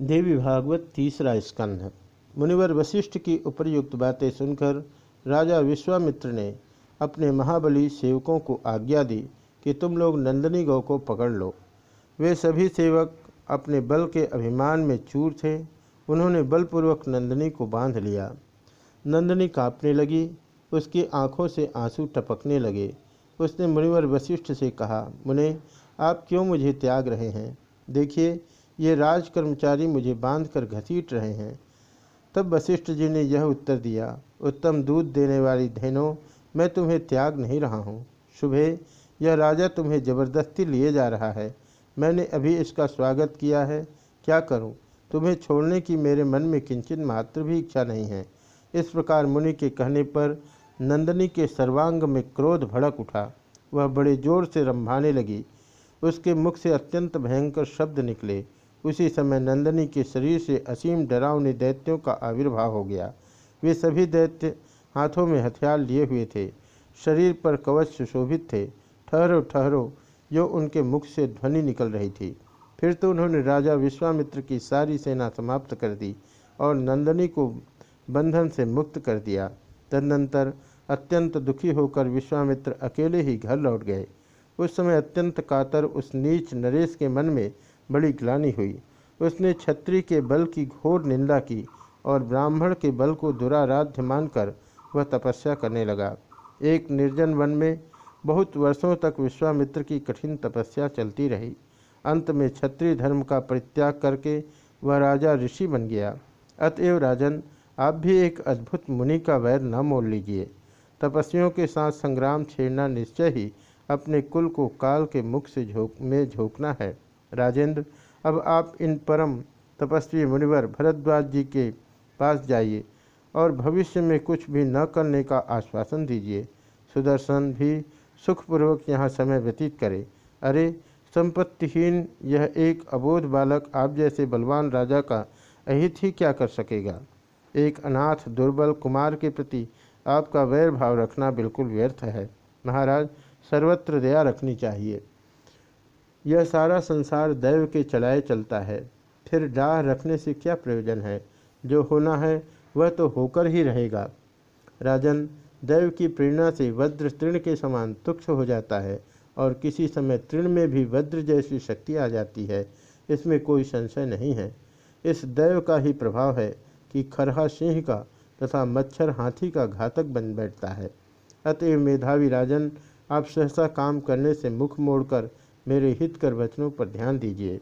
देवी भागवत तीसरा स्कंध। मुनिवर वशिष्ठ की उपरयुक्त बातें सुनकर राजा विश्वामित्र ने अपने महाबली सेवकों को आज्ञा दी कि तुम लोग नंदनी गौ को पकड़ लो। वे सभी सेवक अपने बल के अभिमान में चूर थे। उन्होंने बलपूर्वक नंदनी को बाँध लिया। नंदनी कांपने लगी, उसकी आँखों से आँसू टपकने लगे। उसने मुनिवर वशिष्ठ से कहा, मुने, आप क्यों मुझे त्याग रहे हैं? देखिए ये राज कर्मचारी मुझे बांधकर घसीट रहे हैं। तब वशिष्ठ जी ने यह उत्तर दिया, उत्तम दूध देने वाली धेनो मैं तुम्हें त्याग नहीं रहा हूँ। सुबह यह राजा तुम्हें ज़बरदस्ती लिए जा रहा है। मैंने अभी इसका स्वागत किया है। क्या करूँ? तुम्हें छोड़ने की मेरे मन में किंचन मात्र भी इच्छा नहीं है। इस प्रकार मुनि के कहने पर नंदनी के सर्वांग में क्रोध भड़क उठा। वह बड़े ज़ोर से रंभाने लगी। उसके मुख से अत्यंत भयंकर शब्द निकले। उसी समय नंदनी के शरीर से असीम डरावने दैत्यों का आविर्भाव हो गया। वे सभी दैत्य हाथों में हथियार लिए हुए थे। शरीर पर कवच सुशोभित थे। ठहरो ठहरो जो उनके मुख से ध्वनि निकल रही थी। फिर तो उन्होंने राजा विश्वामित्र की सारी सेना समाप्त कर दी और नंदनी को बंधन से मुक्त कर दिया। तदनंतर अत्यंत दुखी होकर विश्वामित्र अकेले ही घर लौट गए। उस समय अत्यंत कातर उस नीच नरेश के मन में बड़ी ग्लानी हुई। उसने छत्री के बल की घोर निंदा की और ब्राह्मण के बल को दुराराध्य मानकर वह तपस्या करने लगा। एक निर्जन वन में बहुत वर्षों तक विश्वामित्र की कठिन तपस्या चलती रही। अंत में क्षत्रिय धर्म का परित्याग करके वह राजा ऋषि बन गया। अतएव राजन, आप भी एक अद्भुत मुनि का वैर न मोल लीजिए। तपस्वियों के साथ संग्राम छेड़ना निश्चय ही अपने कुल को काल के मुख से झोंक में झोंकना है। राजेंद्र, अब आप इन परम तपस्वी मुनिवर भरद्वाज जी के पास जाइए और भविष्य में कुछ भी न करने का आश्वासन दीजिए। सुदर्शन भी सुखपूर्वक यहाँ समय व्यतीत करे। अरे, संपत्तिहीन यह एक अबोध बालक आप जैसे बलवान राजा का अहित ही क्या कर सकेगा? एक अनाथ दुर्बल कुमार के प्रति आपका वैर भाव रखना बिल्कुल व्यर्थ है। महाराज, सर्वत्र दया रखनी चाहिए। यह सारा संसार दैव के चलाए चलता है। फिर डाह रखने से क्या प्रयोजन है? जो होना है, वह तो होकर ही रहेगा। राजन, दैव की प्रेरणा से वज्र तृण के समान तुक्ष हो जाता है और किसी समय तृण में भी वज्र जैसी शक्ति आ जाती है। इसमें कोई संशय नहीं है। इस दैव का ही प्रभाव है कि खरहा सिंह का तथा मच्छर हाथी का घातक बन बैठता है। अतएव मेधावी राजन, आप सहसा काम करने से मुख मोड़कर मेरे हित कर वचनों पर ध्यान दीजिए।